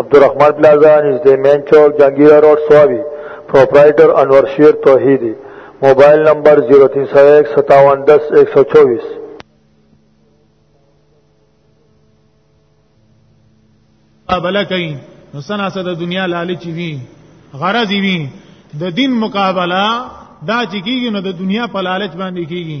عبدالرحمن پلازا نزد مین چوک جنگیرہ روڈ سوابی پروپرائٹر انور شیر توحیدی موبائل نمبر 03015710124مقابله کوي نو سنا سره د دنیا لالچ وي غرض وي د دین مقابله دا چې کیږي نو د دنیا په لالچ باندې کیږي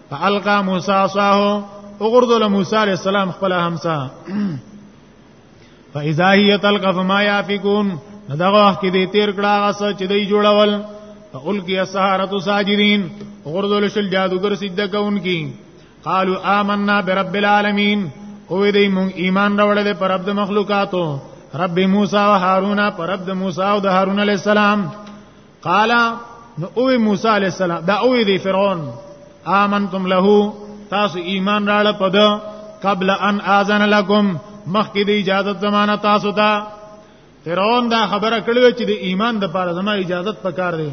فالقا موسی عصاه وګردل موسی علی السلام خپل همسا فاذا هي تلقف ما يافكون دغه وخت کې دې تیر کړه هغه څه چې دوی جوړول فالقي السحرة ساجدين وګردل شل جادوګر سجده کوونکی قالوا آمنا برب العالمين او دې مونږ ایمان راوړل پر رب د مخلوقاتو رب موسی او هارون پر رب د موسی او د هارون علی السلام قال نو او موسی علی السلام دا او دی فرعون آمنتم له تاسو ایمان راړه پد قبل ان اذن لكم مخکې دی اجازه زمانہ تاسو ته فرعون دا خبره کړو چې د ایمان د پاره زما اجازه پکار دی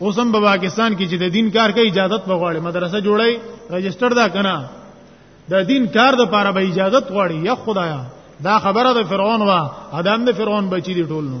اوس هم په پاکستان کې چې د دین کار کوي اجازه وغواړي مدرسه جوړي رجستر دا کنه د دین کار د پاره به اجازه غواړي یا خدایا دا خبره د فرعون وا ادم د فرعون بچی دی ټول نو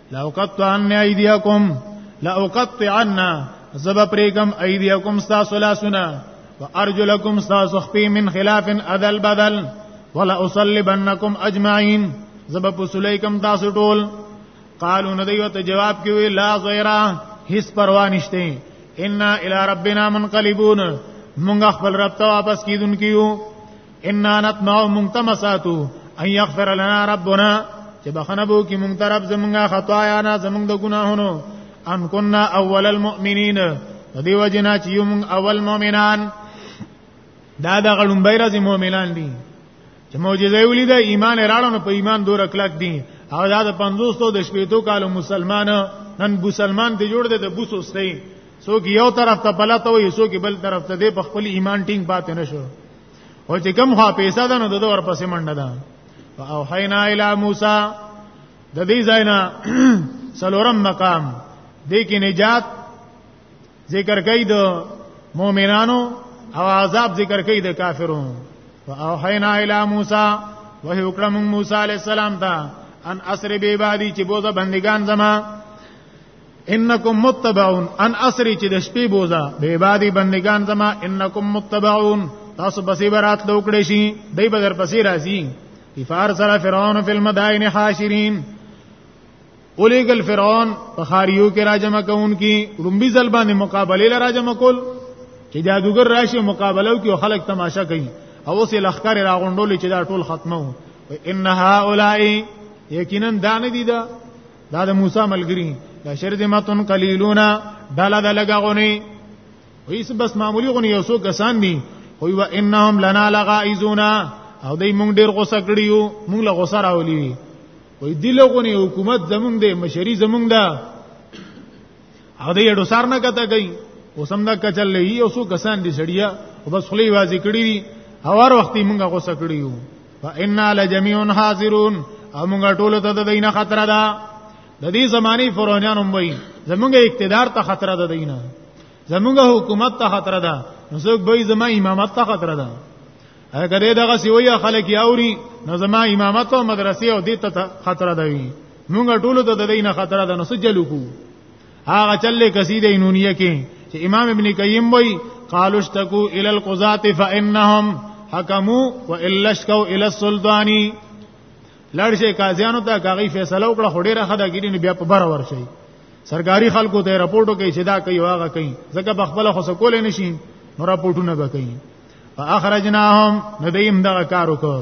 لو قطعن ایدیکم لا اقطعن زب پریکم ایدیکم تاسو لاسونه وارجلکم تاسو خپې من خلاف ادل بدل ولا اصلبنکم اجمعین زب پسلیکم تاسو ټول قالو ندیو ته جواب کوي لا غیرا هیڅ پروا نشته ان الی ربنا منقلبون مونږ خپل رب ته واپس کیدونکو ان نتمع منتمساتو ان یغفر لنا ربنا چې بخنه بو کې مونږ طرف زمونږه خطا یا نه زمونږ د ګناهونو ان كنا اول المؤمنین د دې وجنا چې یو مونږ اول مؤمنان دا د غړم بیرځي مؤمنان دي چې معجزه ولید ایمان راړنو په ایمان دور اخلاق دي او دا د 500 د شپېتو کالو مسلمان نن مسلمان دی جوړ دی د بوسو سي څوک یو طرف ته پلاته وي څوک بل طرف ته دی په خپل ایمان ټینګ پاتې نشو او چې کوم خوا پیسې ده نو د دور پسې منډه ده او حینا الی موسی د دې ځاینا سلورم مقام دې کې نجات ذکر کوي د مؤمنانو او عذاب ذکر کوي د کافرو او حینا الی موسی وحی وکړه موږ موسی علی السلام ته ان اسر به عبادی چې بوزه بندگان زما انکم متبعون ان اسری چې د شپې بوزا به عبادي بندگان زما انکم متبعون تاسو پسې برات لوکړې شي دای بدر پسې راځي افار سره فرعون فی المدائن حاشرین اولیګل فرعون په خاریو کې راجم کون کی رومبي ځل باندې مقابله ل راجم کول چې جادوګر راشي مقابله کوي خلک تماشا کوي او اوس لخر راغونډول چې دا ټول ختمه وو ان هؤلاء یقینا دان دي دا دا د موسی ملګری دا شرذمتون قلیلونا ډاله د لګاغونی ویس بس معمولی غونی یو څو کسان دي خو و انهم لنا لغائزونا او دای مونږ ډیر غوسه کړیو مونږ له غوسه راولي وي وای دی لغونی حکومت زمونږ دی مشری زمونږ ده او دای ډو سار نه کته گئی اوسم دا کچل له یو څو کسان دي سړیا او بس خلی وازی کړی او هر وخت مونږه غوسه کړیو فإنا لجميع حاضرون او موږ ټول ته د دینه خطر ده د دې زماني فرعونان هم وایي زمونږ اقتدار ته خطر ده دینه زمونږ حکومت ته خطر ده نو څوک به زما امامت ته خطر ده هغه دې دغه سی وایي خلک یاوري نو زما امامت او مدرسې او دې ته خطر ده وي موږ ټول ته د دینه خطر ده نو سجلو کو هغه چل قصیده نونیه کې چې امام ابن قیم وای قالوا اشتكوا الى القضاة فانهم حكموا والا اشتكوا الى السلطان لړشه قاضیانو ته کاغی فیصله وکړه خډې راخه دا ګیرین بیا په بار ورشي سرکاري خلکو ته رپورټو کوي چې دا کوي واغه کوي ځکه بخبل خو سکول نه شي نو رپورټونه به کوي فاخرجناهم ندیم دغه کار وکړ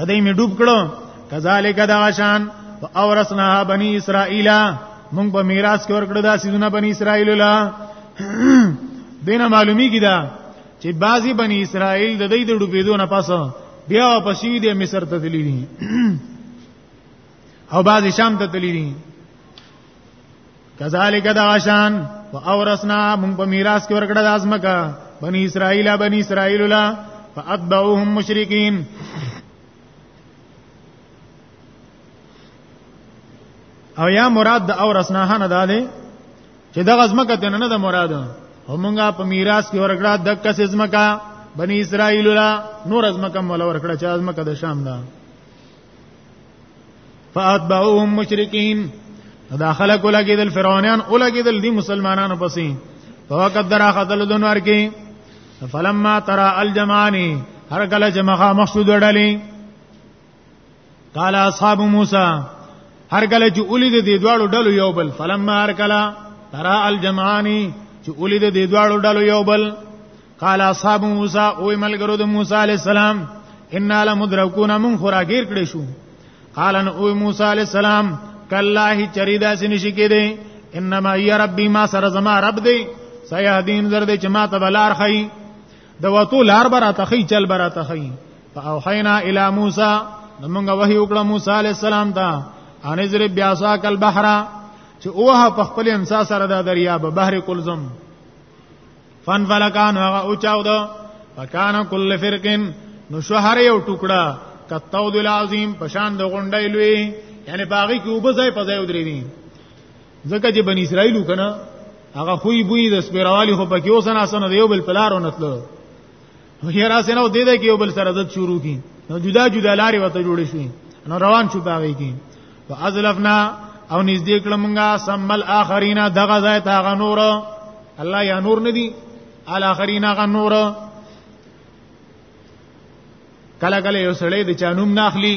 هدی می ډوب کړو کذالک داشان واورثنا بنی اسرائیل مونږ په میراث کې ورکړو دا سيزونه بنی اسرائیل لا دینه معلومی کی دا چې بعضی بنی اسرائیل د دې د ډوبېدو نه پس بیا واپس یې د مصر ته تللی دي او بعضی شام ته تللی دي کذالک داشان واورثنا من په میراث کې ورکړه د ازمکه بنی اسرائیل بنی اسرائیل لا فاتبعوهم مشرکین او یا مراد د اورثنا نه ده چې دغه ازمکه ته نه ده مراد همغه په میراث کې ورکړه د کس ازمکه بنی اسرائیل لا نور ازمکه مول ورکړه چې ازمکه د شام ده فاتبعوهم مشرکین دا خلق ولګیدل فرعونان ولګیدل دي مسلمانانو پسې په وخت درا خدل دنور کې فلما ترى الجمعاني هر کله چې مخه مخسود وړلې قال اصحاب موسی هر کله چې اولید دې دواړو ډلو یو بل فلما هر کله ترى الجمعاني چې اولید دې دواړو ډلو یو بل قال اصحاب موسی او ملګرو د موسی علی السلام ان لمدرکون من خراغیر کړي شو قال ان او موسی علی السلام کله چریدا سن شي کې دي انما ای ربی ما سر زما رب دی سیهدین زر دی چې ما ته بلار خی د وتو لار برا تخی چل برا تخی فاوحینا الی موسی موږ وحی وکړه موسی علی السلام ته ان ازر بیا ساک البحر چې اوه په خپل انسان سره د دریاب بحر کلزم فن فلکان هغه او چاو دو فکان کل فرقن نو شهر یو ټوکړه کتاود العظیم پشان د غونډې لوی یعنی باغی کې وبځای په ځای ودرې دي ځکه چې بنی اسرائیل وکنه هغه خوې بوې د سپیروالي خو پکې اوسنه اسنه دیو بل پلارو نتلو هیرا سينو دې دې کې یو بل سره عزت شروع کی نو جدا جدا لارې وته جوړ شي نو روان شو باغې کې فازلفنا او نږدې کړه مونږه سمل اخرین دغه ځای ته غ نور الله یا نور ندی الاخرین غ نور کله کله یو سړی د چانوم ناخلی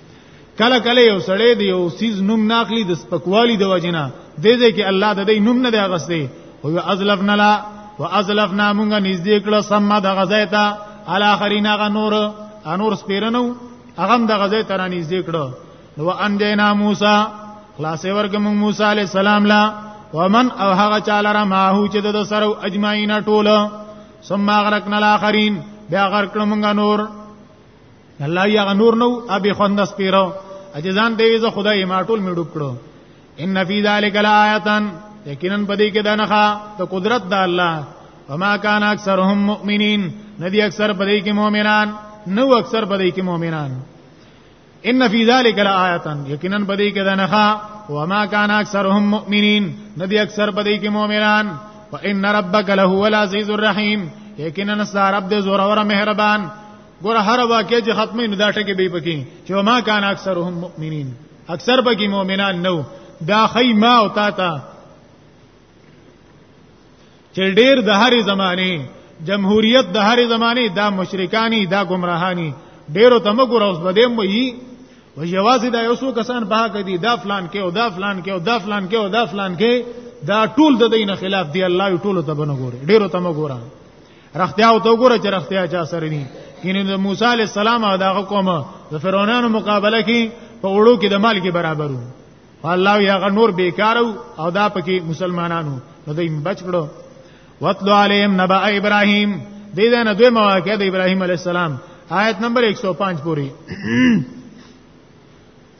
کله کله یو سړی دی یو سیز نوم ناخلی د سپکوالی د وجنه د دې کې الله د دې نوم نه دی اغسته او ازلفنا لا وازلفنا مونږه نږدې کړه سم د غزایتا الاخرین غ نور انور سپیرنو هغه د غزای تر نږدې کړه نو ان دینا موسی خلاصې ورګ مونږ موسی علی السلام لا ومن او هغه چاله را ماهو چې د سره اجمعین ټوله ثم اغرقنا الاخرین بیا غرق مونږه نور الله یا غنور نو ابي خوند سپیرو اجزان دی ز خدای ما ټول می ډوب کړو ان فی ذلک لآیاتن یقینا پدې کې دنخه ته قدرت د الله وما کان اکثرهم مؤمنین ندی اکثر پدې کې مؤمنان نو اکثر پدې کې مؤمنان ان فی ذلک لآیاتن یقینا پدې کې دنخه وما کان اکثرهم مؤمنین ندی اکثر پدې کې مؤمنان وان ربک لهو العزیز الرحیم یقینا ستا رب دې زور اور مهربان ګور هر واقع چې ختمه نه دا ټکي به پکې چې ما کان اکثرهم مؤمنین اکثر پکې مؤمنان نو دا خی ما او تا تا چې ډیر د هرې زمانه جمهوریت د هرې زمانه دا مشرکانی دا گمراهانی ډیرو ته مګور اوس بده وي و یوازې دا یو څو کسان په حق دي دا فلان کې او دا فلان کې او دا فلان کې او دا فلان کې دا ټول د دین خلاف دی الله ټول ته بنګوري ډیرو ته مګورم رختیا او تو ګوره چې رختیا چا سره ني کینه د موسی علی السلام او دغه قوم د فرعونانو مقابله کې په وړو کې د مال کې برابرو الله یا غ نور بیکارو او دا پکې مسلمانانو نو دوی بچ کړو وتلو علیهم نبا ابراهیم دې دا نه دوی مواقع د ابراهیم علی السلام آیت نمبر 105 پوری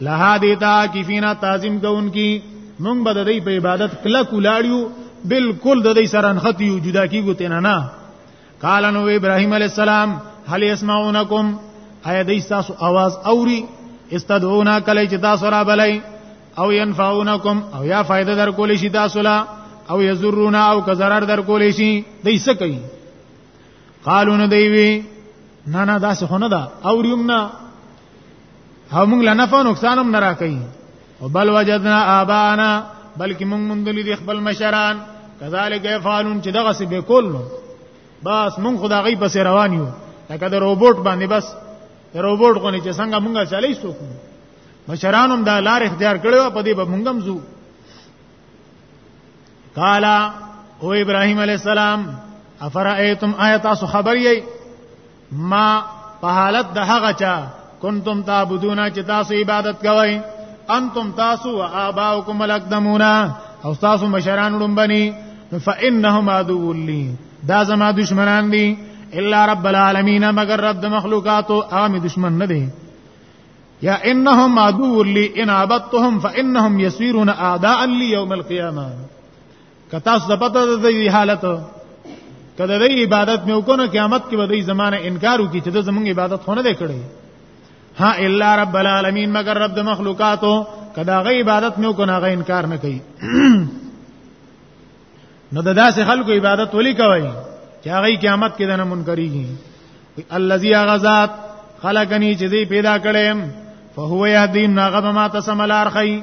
لها دیتا کیفینا تعظیم کوونکی مونږ به د دې په عبادت کله کولاړیو بالکل د دې سره انختی یو جدا کیږو تینا نه قال نو ابراهیم علی السلام هل يسمعونکم ایا دې تاسو आवाज اوري استدعونا کله چې تاسو را بلای او ينفعونکم او یا فائدہ در کولې شي تاسو لا او یزرونا او کزرار در کولې شي دې څه کوي قالو نو دی وی نه نه دا څه نه دا اوریم نه هم موږ لنفع نقصان هم نه راکړي او بل وجدنا ابانا بلکې موږ مونږ دي خپل مشران کذالک يفعلون چې دغه څه به کول نو بس موږ خدا غي پس روان یو لکه د روبوټ باندې بس د روبوټ غونې چې څنګه موږ چلی سوکو مشران هم دا لار اختیار کړو په دې به موږ هم زو قالا او ابراهيم عليه السلام افرأيتم آیات خبر یی ما په حالت د هغه چا کنتم تعبدون چې تاسو عبادت کوئ انتم تاسو و آباؤکم الاقدمون او تاسو مشران لومبني فانهم عدو لي دا زما دشمنان دي الا رب العالمین مگر رب د مخلوقاتو عام دشمن نه دي یا انهم عدو لي ان عبدتهم فانهم يسيرون اعداء لي يوم القيامه که تاسو د پته د دې حالت کله دې عبادت مې وکړو قیامت کې به دې زمانه انکار وکړي چې د زمونږ عبادت خونه دې کړې ها الا رب العالمین مگر رب د مخلوقاتو کدا غي عبادت مې وکړو هغه انکار نه کوي نو د داسې خلکو عبادت ولي کوي چې هغه قیامت کې دنه منکريږي الذي غزاد خلقني چې دې پیدا کړم فهو يهدين نغم ما تسمل ارخي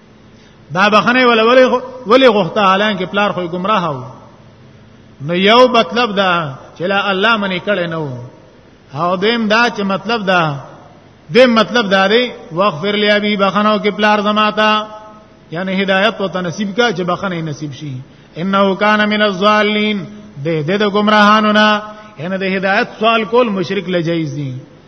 دا بخنه ولا ولی ولی غوښته حالانکه پلار خو گمراه و نو یو مطلب دا چې لا الله منی کړي نو او دیم دا چې مطلب دا دیم مطلب دا دی واغفر لی ابي بخنو کې پلار زماتا یعنی هدایت او تنصیب کا چې بخنه نصیب شي انه کان من الظالمین دې دې د گمراهانو نه ان د هدایت سوال کول مشرک لجایز دي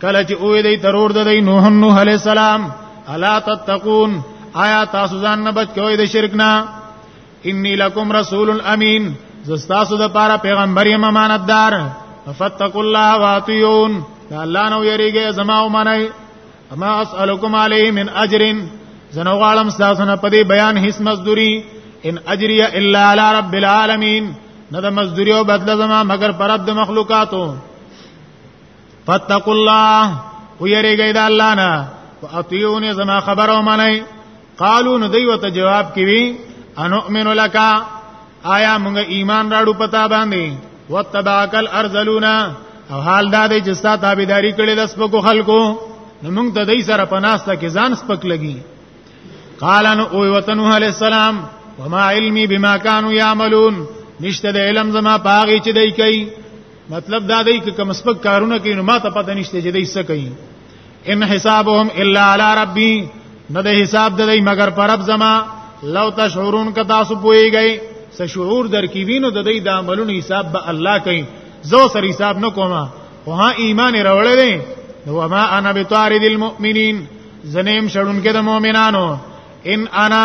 کله چې اوې دی ترور د دی نوح نوح علی السلام الا تتقون آیا تاسو ځان نه بچ کوئ د شرک نه انی لکم رسول امین زستاسو د پاره پیغمبر یم امانتدار فتقوا الله واتیون دا الله نو یریږي زما او منای اما اسالکم علیه من اجر زنو غالم تاسو نه پدی بیان هیڅ مزدوری ان اجری الا علی رب العالمین نه د مزدوری او بدله زما مگر پر رب د مخلوقاتو فتقوا الله ويرګي د الله نه واطيعوني زما خبر او منئ قالو نو دوی وته جواب کوي انو امنو لکا آیا موږ ایمان راړو پتا باندې وتباکل ارذلونا او حال دا دی چې ستا تابعداري کړې د سپکو خلکو نو موږ د دې سره پناسته کې ځان سپک لګي قال ان او وتنو علی السلام وما علمي بما كانوا يعملون نشته د علم زما پاغي چې دی کوي مطلب دا دی چې کوم سپک کارونه کوي نو ما ته پته نشته چې دوی څه کوي ان حسابهم الا علی ربی نه د حساب د دوی مگر پر رب زما لو تشعرون که تاسو پويږئ څه شعور در کې وینو د دوی د عملونو حساب به الله کوي زو سر حساب نه کومه او ها ایمان راوړل دي نو ما انا بتارد المؤمنین زنیم شړونکې د مؤمنانو ان انا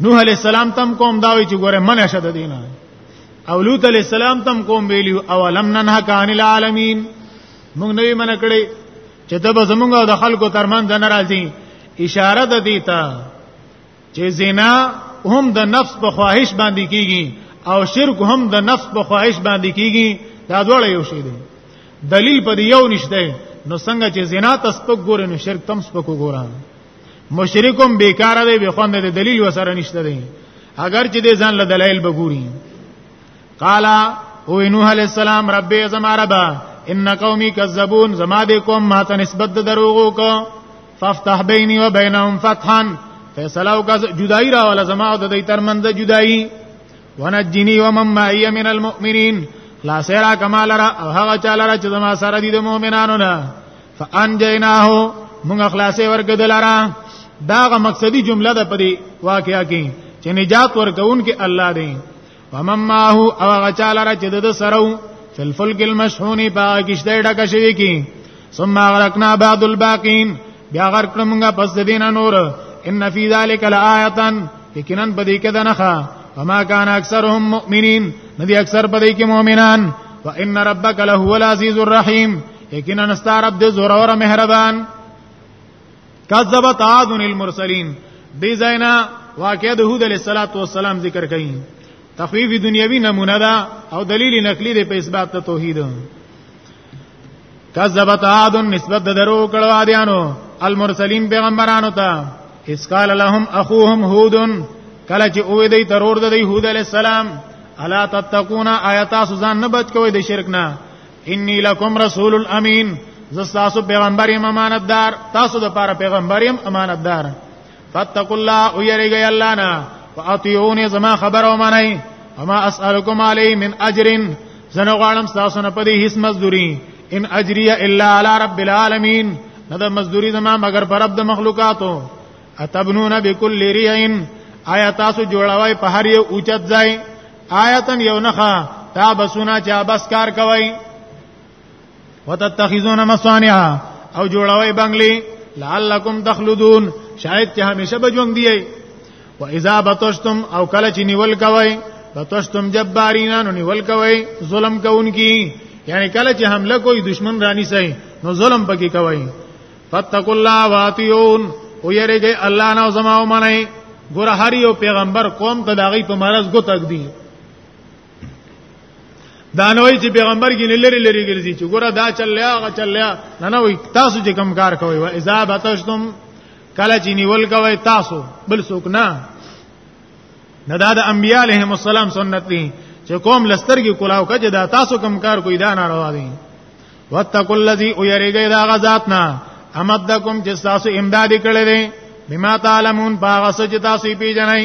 نوح علی السلام تم قوم دا وی چې ګوره من شد دینه او لوط علی السلام تم قوم ویلی او لم ننهک عن العالمین موږ نوی من کړی چې ته به زمونږ او د خلکو ترمن د ناراضي اشاره ده دیتا چې زنا هم د نفس په خواهش باندې کیږي او شرک هم د نفس په خواهش باندې کیږي دا ډول یو شی دی دلیل په یو نشته نو څنګه چې زنا تسپک ګورې نو شرک تم سپک ګورې مشرکم بیکاره دی به خوند دی دلیل وسره نشته دی اگر چې دې ځان له دلایل بګوري قالا او نوح علی السلام رب زما رب ان قومی کذبون زما دې قوم ما ته نسبت دروغو کو فافتح بیني و بینهم فتحا فیصله او جدائی را ولا زما د دې ترمنځ جدائی ونجنی ومن معي من المؤمنين لا سرا کما لرا او هغه چا لرا چې زما سره دي د مؤمنانو نه فانجیناه موږ خلاصې ورګد لرا داغه مقصدی جمله ده پدې واقعیا کې چې نجات ورکون کې الله دی ومن ماه او هغه چا لرا چې د سره فلفل کې المشحونی پاکشته ډکه شوی کې ثم اغرقنا بعد الباقين بیا غرق کړم موږ پس د دینه نور ان فی ذلک لآیه یقینا پدې کې دنخه وما كان اکثرهم مؤمنین ندی اکثر پدې کې مؤمنان وان ربک لهو العزیز الرحیم یقینا استعرب دې زور اور مهربان کذبت عاد المرسلین دې زینا واقعه د هود علیه السلام ذکر کړي تخویف دنیوی نمونه ده او دلیل نقلی ده په اثبات توحید کذبت عاد نسبت د درو کړه عادیانو المرسلین پیغمبرانو ته اس قال لهم اخوهم هود کله چې اوې دی ترور د یهود علی السلام الا تتقون آیات سوزان نه بچ کوي د شرک نه انی لکم رسول الامین زستاسو پیغمبر یم امانتدار تاسو د پاره پیغمبر یم امانتدار فتقوا الله او یریږي الله نه فاطيعوني زما خبر او منئ اما اسالکم علی من اجر زنه غواړم تاسو نه پدې هیڅ مزدوری ان اجری الا علی رب العالمین نه د مزدوری زما مگر پر رب د مخلوقاتو اتبنون بكل ريعين آیا تاسو جوړوي په هر یو اوچت ځای آیتن یو نخا تا بسونا چا بس کار کوي وتتخذون مصانع او جوړوي بنگلي لعلکم تخلدون شاید چې همیشه به ژوند دی و اذا بتشتم او کله چې نیول کوي بتشتم جبارینا نو نیول کوي ظلم کوونکی یعنی کله چې حمله کوي دشمن رانی سي نو ظلم پکې کوي فتقوا الله واتیون او یریږي الله نه زما او منئ ګور هر یو پیغمبر قوم ته داغي په مرز ګو تک دی دا نه وایي چې پیغمبر کې لری لری ګرځي چې ګوره دا چلیا غ چلیا نه نه وایي تاسو چې کم کار کوي وا اذا بتشتم کله چې نیول کوي تاسو بل څوک نه نه دا د انبیاء علیهم السلام سنت دي چې قوم لستر کې کلاو کجه دا تاسو کم کار کوي دا ناروا دي واتقوا الذي يرجى دا غزاتنا امدکم چې تاسو امداد کړی دي بما تعلمون باغ سچ تاسو پیژنئ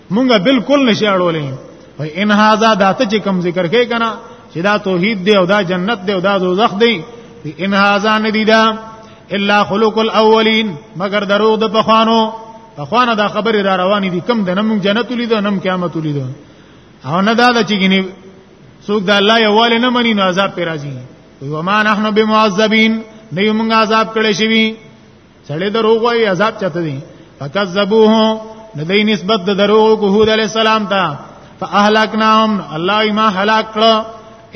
مونږه بالکل نشي اړولې وای ان هاذا داته چې کم ذکر کې کنه چې دا توحید دی او دا جنت دی او دا دوزخ دی ان هاذا ندی دا الا خلق الاولین مگر درو د پخوانو پخوانه دا خبره را روانې دي کم د نم جنت لیدو نم قیامت لیدو او نه دا چې ګنی څوک د الله یواله نه مني نو عذاب پر راځي وما نحنو بمعذبین نه یو موږ عذاب کړی شوی سړی دروغ وایي عذاب چته دي فکذبوه ندی نسبت د دروغ کو هود علی السلام ته فاهلکناهم الله ما هلاک کړه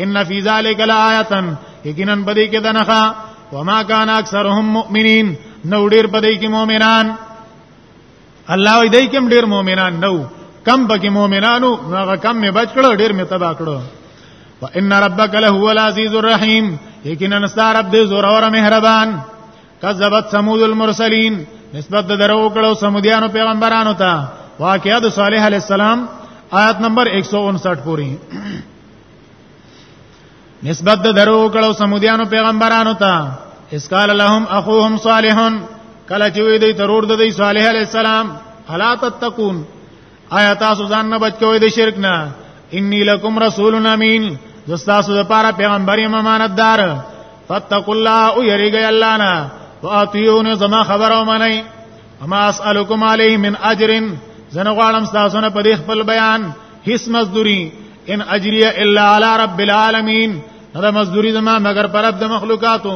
ان فی ذلک لآیه یقینا بدی کې دنخه وما کان اکثرهم مؤمنین نو ډیر بدی کې مؤمنان الله دې کوم ډیر مؤمنان نو کم پکې مؤمنانو هغه کم می بچ کړه ډیر می تبا کړه وان ربک له هو العزیز الرحیم یقینا ستاره دې زور اور مهربان کذبت ثمود المرسلین نسبت د درو کړو سمودیانو پیغمبرانو ته واقعا د صالح علی السلام آیت نمبر 159 پوری نسبت د درو کړو سمودیانو پیغمبرانو ته اس قال لهم اخوهم صالح کله چې وی دی ترور د دی صالح علی السلام الا تتقون آیا تاسو ځان نه بچ کوئ د شرک نه انی لکم رسول امین زستاسو د پاره پیغمبر یم امانتدار فتقوا الله او یریږئ الله نه واطیعون زما خبرو منئ اما اسالکم علیه من اجر زنه غواړم تاسو نه په دې خپل بیان هیڅ مزدوری ان اجریه الا علی رب العالمین دا مزدوری زما مگر پر رب د مخلوقاتو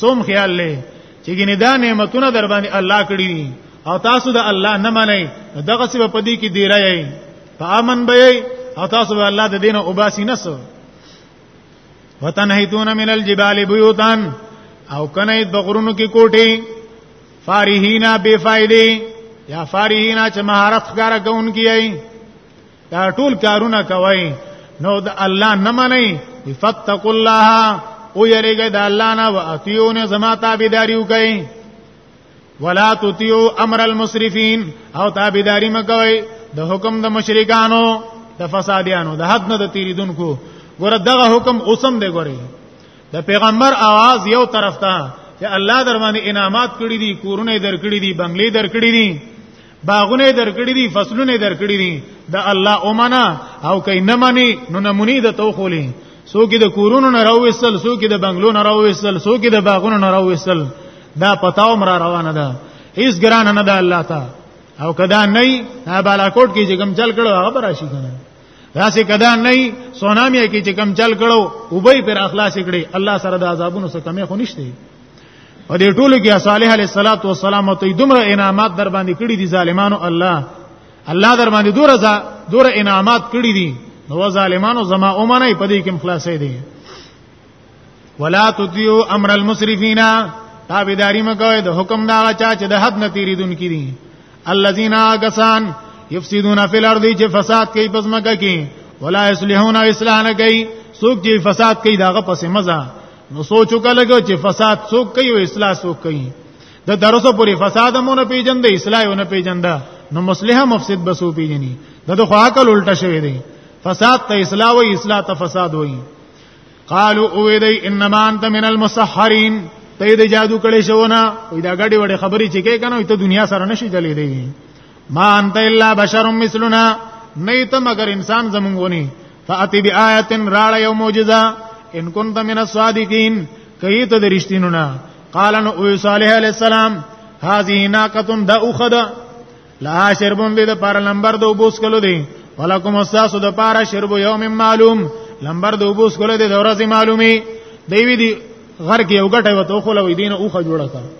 سوم خیال لې چې ګنې دا نعمتونه در باندې الله کړی دي او تاسو د الله نه منئ دغه څه په دې کې دی راي په امن به او تاسو به الله د دینه وباسي نسو وتنهیتون من الجبال بیوتان او کنه د غرونو کې کوټي فارهینا بے فائدې یا فارهینا چې مهارت ښکارا کوونکی ای دا ټول کارونه کوي نو د الله نه منئ فتقوا الله او یریګه د الله نه واتیونه زما تابعداریو کوي ولا تطیعوا امر المسرفین او تابعداری مکوئ د حکم د مشرکانو د فسادیانو د حد نه د تیریدونکو ګوره دغه حکم اوسم دی ګوره د پیغمبر आवाज یو طرف ته چې الله در باندې انعامات کړی دي کورونه در کړی دي بنگلې در کړی دي باغونه درکړي دي فصلونه درکړي دي د الله اومنه او کای نه منی نو نمونی د توخولې څوک د کورونو نه راوېسل څوک د بنگلو نه راوېسل څوک د باغونو نه راوېسل دا پتاوم را روانه ده هیڅ ګران نه ده الله ته او کدا نه نه بالاکوټ کې چې کوم چل کړو هغه راشي کنه داسې کدا نه سونامي کې چې کم چل کړو وبې پر اخلاص کړي الله سره د عذابونو څخه کمې خو نشته او دې ټولو کې صالح علیه الصلاۃ والسلام ته دومره انعامات در باندې کړی دي ظالمانو الله الله در باندې دوره دوره انعامات کړی دي نو ظالمانو زما اومنه په دې کې خلاصې دي ولا تطيعوا امر المسرفين تابعداري مکوئ د حکم دا چا چې د حد نه تیریدون کړي الذين اغسان يفسدون في الارض چې فساد کوي پس مکه کې ولا يصلحون اصلاح نه کوي څوک چې فساد کوي داغه پسې مزه نو سوچو کله چې فساد څوک کوي او اصلاح څوک کوي د درسو پوری فساد مونږ پیجن د اصلاح نه پیجن دا نو مصلح مفسد بسو پیجنی دغه خو عقل الټه شوی دی فساد ته اصلاح وای اصلاح ته فساد وای قالوا او دی انما انت من المسحرین ته دې جادو کړي شونه وې دا غړي وړي خبرې چې کې کنه ته دنیا سره نشي چلې دی ما انت الا بشر مثلنا نه ته مگر انسان زمونږونی فاتی بیاات راړ یو معجزه ان كنت من الصادقین کئی ته درشتینونه قال نو صالح علیہ السلام هذه ناقه دا اخذ لا شربون دې د پار لمبر د وبوس کلو دی ولکم استاسو د پار شرب یوم معلوم لمبر د وبوس کلو دی د ورځې معلومي دی وی دی غر کې یو غټه وته خو لوي دینه اوخه جوړه کړه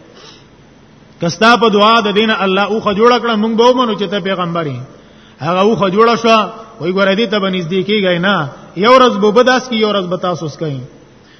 کستا په دعا د دینه الله اوخه جوړه کړه مونږ به ومنو چې ته پیغمبري هغه اوخه جوړه شو وای ګور دې ته بنځ دی کیږي نه یو ورځ به بداس کی یو ورځ به تاسو وس کوي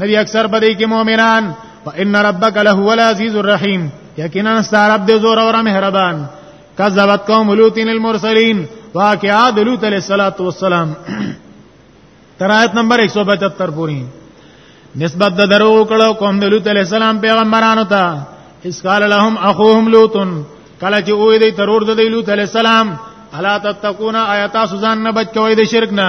نبی اکثر په دې کې مؤمنان فإن ربك لهو العزيز الرحيم یقینا ستارب دې زور اور مهربان کذبت قوم لوط المرسلین واقعا د لوط علیہ الصلوۃ والسلام تر آیت نمبر 175 پوری نسبت د درو کړه قوم د لوط علیہ السلام پیغمبرانو ته اس قال لهم اخوهم لوط کله چې وې دې ترور د لوط علیہ السلام الا تتقون آیات سوزان نه بچوي د شرک نه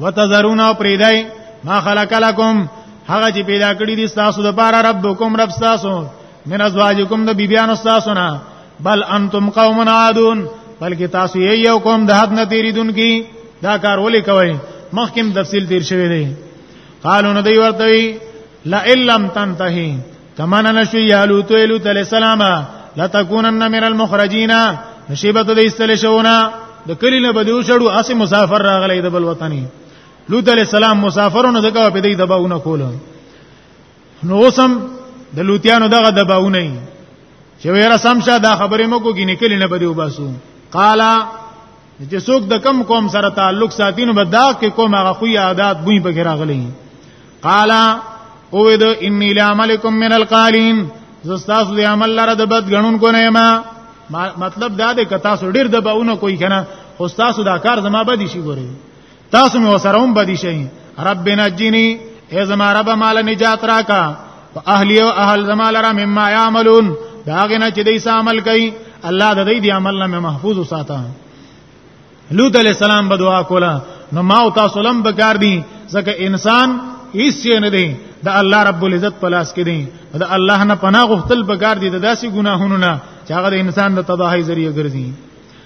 وتذرون او پریدای ما خلق لكم هغه چې پیدا کړی دي تاسو د پاره ربکم رب تاسو من ازواجکم د بیبیانو تاسو نه بل انتم قوم عادون بلکې تاسو یې یو قوم د حد نه تیریدونکي دا کار ولې کوي مخکم تفصیل تیر شوی دی قالو ندی ورته لا الا لم تنتهي تمنا نشو یا لوط لوط علی السلام لا تکونن من المخرجین نشیبت د استل شونا د کلی نه بدو شړو اسه مسافر راغلی د بل وطنی لوط علی السلام مسافرونو دغه په دې دباونه کول نو سم د لوتیانو دغه دباونه چې ویرا سمشه دا خبرې مکو کې نکلی نه بدو باسو قالا چې څوک د کم قوم سره تعلق ساتي نو بدا کې کوم هغه خوې عادت بوې په کې راغلي قال او د انی لعملکم من القالین زستاسو دی عمل لره د بد غنون کو نه ما مطلب دا دی که تاسو ډیر د باونه کوی کنه خو تاسو دا کار زما بدی شي ګورئ تاسو مې وسره هم بدی شئ رب نجنی ای زما رب مال نجات راکا او اهلی او اهل زما لره مما یعملون داغه نه چې دې عمل کوي الله د دې دی عمل نه محفوظ وساته لوط علی السلام به دعا کوله نو ما او تاسو لم بکار دي ځکه انسان هیڅ نه دی د الله رب العزت په لاس کې دی د الله نه پناه غوښتل بکار دي د داسې ګناهونو نه چې هغه د انسان د تباہی ذریعہ ګرځي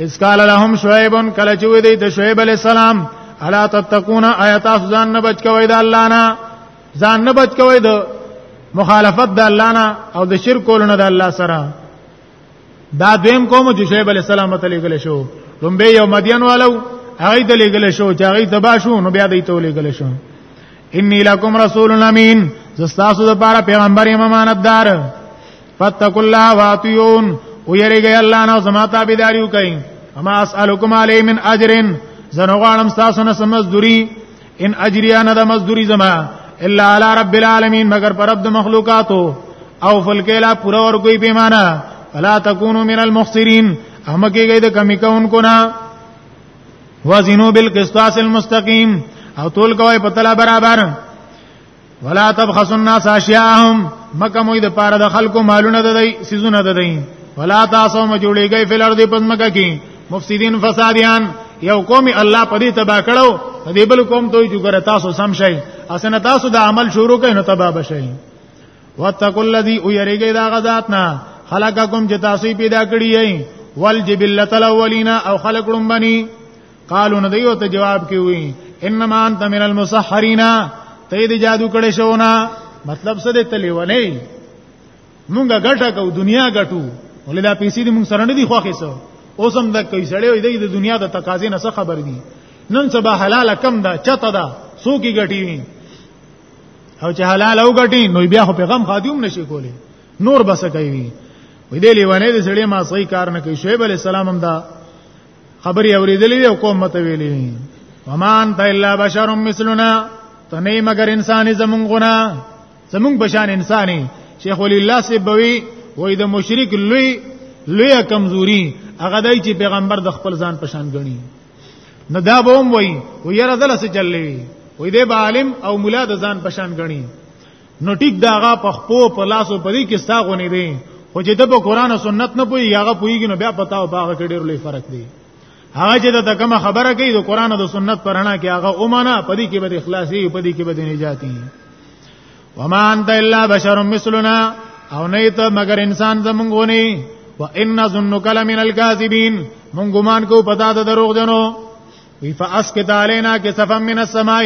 اس قال لهم شعيب کله چې وې د شعيب عليه السلام الا تتقون آیات افزان نه بچ کوي د الله نه ځان نه بچ کوي د مخالفت د الله نه او د شرک کولونه د الله سره دا دویم قوم چې شعیب علی السلام ته لګل شو لومبه یو مدین والو هغه ته لګل شو چې هغه تبا شو نو بیا دې ته لګل شو انی لکم رسول امین زستاسو د پاره پیغمبر یم امانتدار فتقوا الله واتيون او یریږي الله نو زما تابعداریو کوي اما اسالکم علی من اجر زنه غواړم تاسو نه سمزدوري ان اجریا نه د مزدوري زما الا علی رب العالمین مگر پر رب د مخلوقاتو او فلکیلا پورا ور کوئی پیمانه فلا تکونو من المخسرین هم کېږي د کمی کونکو نه وزنو بالقسطاس المستقیم او تول کوي په تلا برابر ولا تبخسوا الناس اشیاءهم مکه موږ د پاره د خلکو مالونه د دی سيزونه د دی ولا تاسو ما جوړیږئ فل ارض په مکه کې مفسدين فساديان یو قوم الله په دې تبا کړو دې بل قوم ته جو ګره تاسو سم شي اسنه تاسو د عمل شروع کین تبا بشي واتقوا الذي يريګي دا غذاتنا خلقکم چې تاسو پیدا کړی یې والجبلۃ الاولین او خلق لومبنی قالو نه دیو ته جواب کې وی انما انت من المسحرین ته دې جادو کړې شو نه مطلب څه دې تلې ونی مونږه ګټه کو دنیا ګټو ولې دا پیسې دې مونږ سره نه دی خوښې سو اوس هم دا کوي سړی وي د دنیا د تقاضې نه څه خبر دي نن سبا حلال کم ده چته ده سو کی ګټي وي او چې حلال او ګټي نو بیا خو پیغام خادیوم نشي کولی نور بس کوي وي دې لیوانه دې سړی ما صحیح کار نه کوي شعیب علی السلام هم دا خبري اوریدلې او کوم مت ویلې ومان ته الا بشر مثلنا ته نه مگر انسان زمون غنا زمون بشان انساني شیخ ولی الله سبوی وای د مشرک لوی لوی کمزوري هغه دای چې پیغمبر د خپل ځان پشان غني نه دا بوم وای و یره دلسه چلوي وای دی عالم او مولا د ځان پشان غني نو ټیک داغه په خپو په لاسو پرې کې ساغونی دی خو چې د په قران او سنت نه پوي هغه پويږي نو بیا پتا او باغ کې ډېر لوی فرق دی هغه چې د کوم خبره کوي د قران او د سنت پرهنا کې هغه اومانه پدې کې به اخلاصي پدې کې به نجاتي وما انت الا بشر مثلنا او نه ته مگر انسان زمونږونی و ان ظنک لمن الكاذبین مونږ ګمان کو پتا د دروغ جنو وی فاسکت علینا کسفا من السماء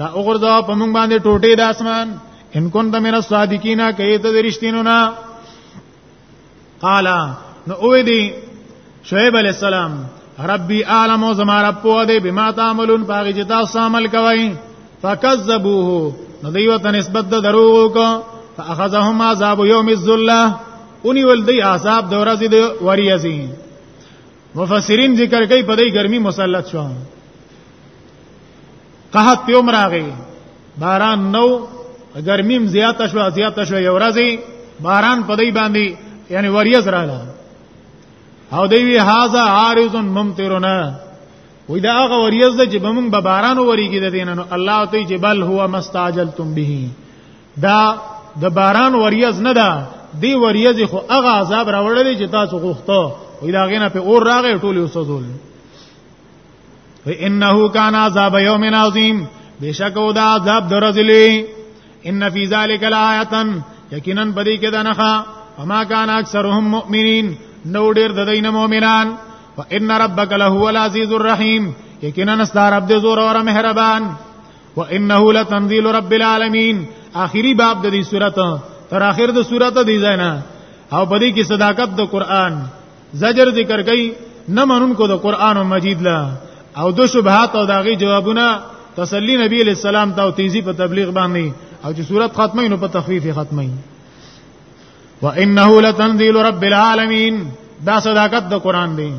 را وګرځا په موږ باندې ټوټه د اسمان ان كنت من الصادقین کایت د رښتینو نه قال نو اوې دی شعیب علی السلام ربي عالم او زما رب په دې بما تعملون پاګه چې تاسو عمل کوئ فکذبوه نو دیو ته نسبت د دروغ کو فاخذهم عذاب یوم الذله اونی ول دی عذاب د ورځې د وریځې مفسرین ذکر کوي په دې ګرمي مسلط شو قحط په عمر راغی باران نو ګرمیم زیاته شو زیاته شو یو ورځي باران په دې باندې یعنی وریځ رااله او دی وی هاذا عارض ممطرنا وې دا هغه وریځ چې بمون به باران وریږي د دینانو الله ته جبل هو مستعجلتم به دا د باران وریاز نه ده دی وریاز خو هغه عذاب راوړل چې تاسو غوښته وي دا غینه په اور راغی ټول وسوزول انه کان عذاب یوم عظیم بشک او دا عذاب درزلی ان فی ذلک لآیه یقینا بدی کې دنخه وما کان اکثرهم مؤمنین نو ډیر د دین مؤمنان وان ربک لهو العزیز الرحیم یقینا ستاره عبد زور او مهربان وانه لتنزيل رب العالمین اخیری باب د دې سورته تر اخر د سورته دی زینا او په دې کې صداقت د قران زجر ذکر کړي نه منونکو د قران مجید لا او د شبهات او داغي جوابونه تسلی نبی علیہ السلام ته او تیزی په تبلیغ باندې او چې صورت ختمه نو په تخفیف ختمه وانه لتنزيل رب العالمین دا صداقت د قران دی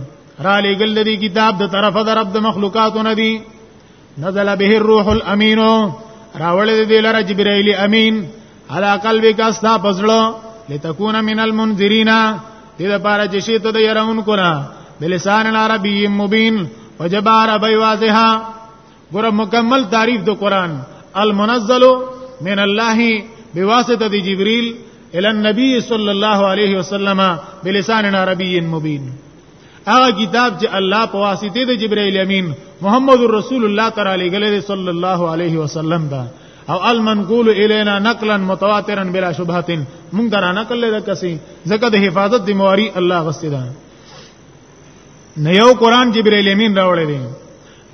را لېګل دی کتاب د طرفه د رب د مخلوقاتو نه دی نزل به الروح الامین راول دې لره جبرائیل امین علا قلبک استا پزړو لتكون من المنذرین دې لپاره چې شي ته يرون کنا بلسان عربی مبین وجبار بی واضحا ګور مکمل تعریف د قران المنزل من الله بواسطه جبريل الى النبي صلى الله عليه وسلم بلسان عربي مبين هغه کتاب چې الله په واسطه د جبرائیل امین محمد رسول الله تعالی علیه غلی صلی الله علیه وسلم دا او المنقول الینا نقلا متواترا بلا شبهه مونږ درا نقل لږه کسي زکه د حفاظت د مواری الله غسته ده نه یو قران جبرائیل امین راوړی دی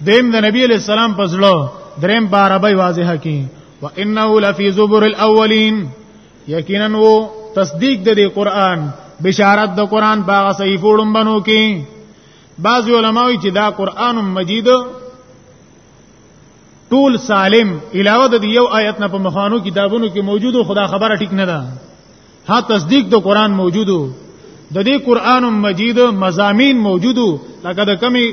دیم د نبی علیہ السلام پسلو دریم باربای واضحه کی وانه لفی زبر الاولین یقینا وو تصدیق د دې قران بشارت د قران په صحیفو لومبنو کې بعض علماوی چې دا قران مجید ټول سالم علاوه د یو آیت نه په مخانو کتابونو کې موجودو خدا خبره ټیک نه ده ها تصدیق د قران موجودو د دې قران مجید مزامین موجودو لکه د کمی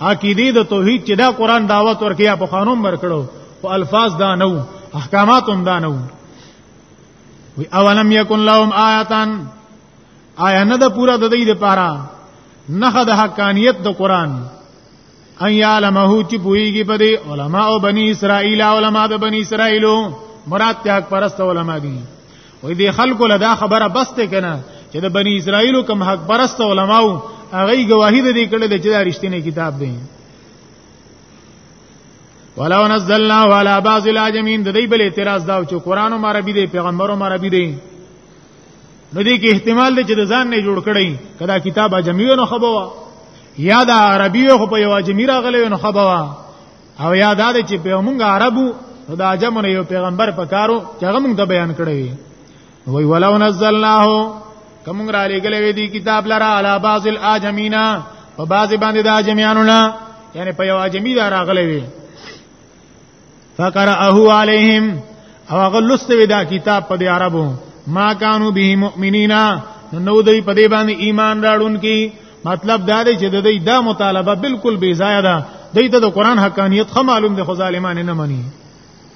عقیده د توحید چې دا قران دعوت ورکیا په خانوم ورکړو او الفاظ دا نو احکامات هم دا نو وی اولم یکن لهم آیاتن آیا نه د پورا د دې لپاره نه د حقانیت د قران ان یعلمه چې پویږي په دې علما او بنی اسرائیل علما د بنی اسرائیلو مراد ته حق پرست علما دي وې دې خلکو له دا خبره بسته کنه چې د بنی اسرائیلو کم حق پرست علماو هغه گواهی د دې کړل چې دا رښتینی کتاب دی ولو نزلنا على بعض الاجمين د دې بل اعتراض دا چې قران هم عربي دی پیغمبر هم عربي دی نو دې کې احتمال دی چې د ځان نه جوړ کړي کدا کتاب اجمي نو خبوا یا دا عربي خو په یو اجمي راغلی نو خبوا او یا دا چې په موږ عربو دا اجمنه یو پیغمبر پکارو چې هغه موږ ته بیان کړی وی ولو نزلناه کوم را لګلې وی دی کتاب لرا علی بعض الاجمینا په بعض باندې د اجمیانو نه یعنی په یو اجمی دا راغلې وی فقرأه علیهم او هغه لست وی دا کتاب په دی عربو ما کانوا به مؤمنینا نو دوی په دې باندې ایمان راړون کی مطلب دا دی چې د دې دا مطالبه بالکل بی ځای ده دوی ته د قران حقانیت خه معلوم دي خو ظالمانه نه مني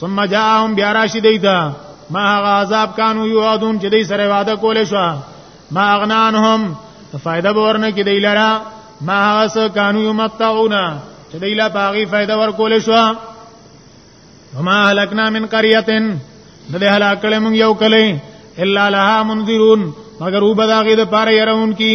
ثم جاءهم بیاراشی دیتا ما هغه عذاب کانو یعدون چې دې سره وعده کولې شو ما اغنانهم فائدہ ورنه کې دی لرا ما هغه څه کانو یمتعونا چې دی لا باغی فائدہ ور کولې شو وما هلکنا من قريه د دې هلاک کړه مونږ یو کله الا لها منذرون مگر وبداغه د پاره يرون کی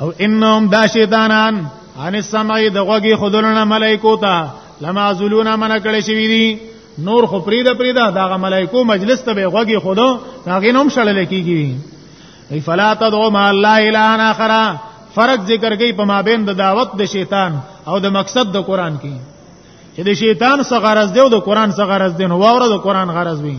او انهم دا شیطانان ان السمع د غوږی خودلونه ملائکو ته لما زلون من کړي شوی دي نور خو پریده پریده داغه ملائکو مجلس ته به غوږی خودو هغه نوم شړل کیږي ای فلا تدعو ما الله الا اخر فرق ذکر کوي په مابین د دعوت د شیطان او د مقصد د قران کې چې د شیطان څخه غرض دی او د قران څخه غرض دی نو وره د قران غرض وي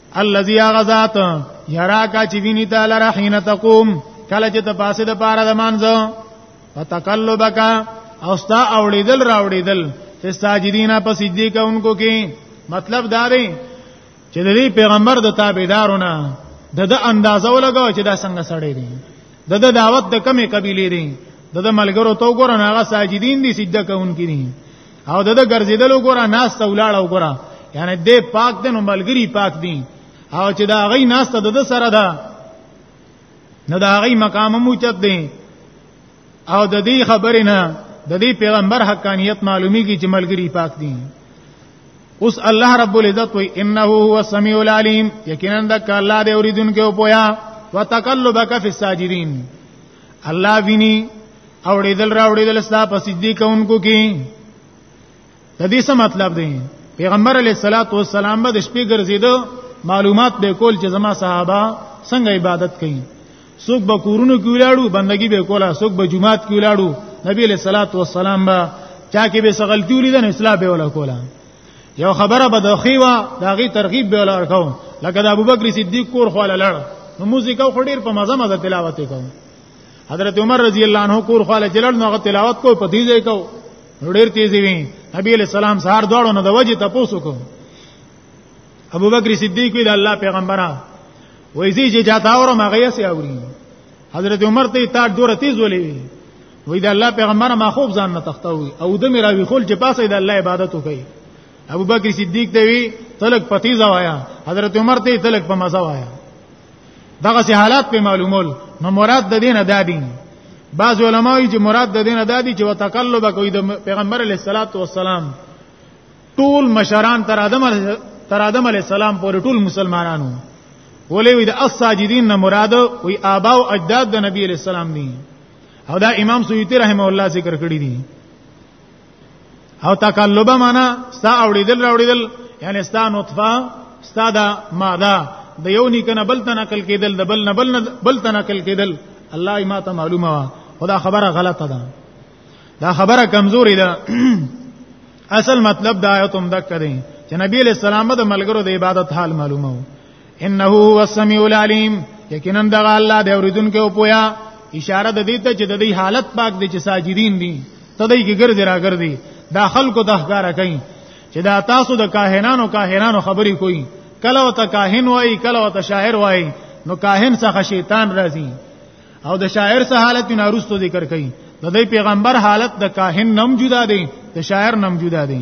الذي غذات يراك چې ویني تعالی رحینه تقوم کله چې ته پاسه د پاره د مانځو فتقلبک او ستا اوړېدل راوړېدل په ساجدینا په سجدي کوونکو کې مطلب دا دی چې د دې پیغمبر د تابعدارونه د د اندازه ولګاو چې دا څنګه سړی دی د د دعوت د کمې قبیلې دی د د ملګرو تو ګور نه هغه ساجدین دي سجده کوونکي دي او دغه ګرځیدل وګوره ناس ته ولاړ وګوره یعنی دې پاک دین او ملګری پاک دین او چې دا غي ناس ته د سره ده نو دا غي مقام موچت دي او د دې خبرې نه د دې پیغمبر حقانیت معلومیږي چې ملګری پاک دي اوس الله رب العزت وی انه هو السمیع العلیم یقینا د الله دې اوریدونکو پویا وتقلبک فی الساجدین الله ویني او ډېدل راوړېدل ستا په صدیق اونکو کې د دې څه مطلب دی پیغمبر علیه الصلاۃ والسلام به د شپې ګرځیدو معلومات به کول چې زما صحابه څنګه عبادت کوي څوک به کورونو کې ولاړو بندگی به کوله څوک به جمعات کې ولاړو نبی علیہ الصلوۃ والسلام با چا کې به سغلتی ولیدن اصلاح به ولا کوله یو خبره به د خیوا دا غي ترغیب به لار کوم لکه د ابوبکر صدیق کور خو لړ نو موزیک خو ډیر په مزه مزه تلاوت کوم حضرت عمر رضی الله عنه کور خو لړ نو تلاوت کو په دې ځای کو ډیر تیزی وی نبی علیہ السلام سهار دواړو نه د وجه تاسو کو ابو بکر صدیق وی د الله پیغمبره وای زی چې جاتا اورم هغه یې سي اوري حضرت عمر ته تا ډوره تیز ولې وې دا الله پیغمبر ما خوب ځان نه تختوي او د میرا وی خل چې پاسه د الله عبادت وکړي ابو بکر صدیق ته وی تلک پتی زوایا حضرت عمر ته تلک په مزه وایا دغه سي حالات په معلومول نو مراد د دینه دادین بعض علماء چې مراد د دینه دادی چې وتقلب کوي د پیغمبر علیه الصلاۃ والسلام ټول مشران تر ادم تر ادم علیه السلام پورې ټول مسلمانانو ولې وي د الساجدین نه مراد وي آبا او اجداد د نبی علیه السلام دي او دا امام سیوطی رحم الله ذکر کړی دی او تقلب معنا ستا اوریدل راوریدل یعنی ستا نطفه ستا دا ماده د یو نیکنه بل تنقل کېدل د بل نه بل نه بل تنقل کېدل الله ما ته معلومه وا خدا خبره غلطه ده دا خبره کمزوري ده اصل مطلب دا آیت هم دک کړي چې نبی له سلام د ملګرو د عبادت حال معلومه وو انه هو السميع العليم یقینا د الله د اوریدونکو او پویا اشاره د دې ته چې د دې حالت پاک دي چې ساجدین دي تدای کې ګرځي را ګرځي دا خلکو ته ښکارا کوي چې دا تاسو د کاهنانو کاهنانو خبرې کوي کله وته کاهن وای کله وته شاعر وای نو کاهن څخه شیطان راځي او د شاعر څخه حالت نه روستو ذکر کوي د دې پیغمبر حالت د کاهن نم جدا دی د شاعر نم جدا دی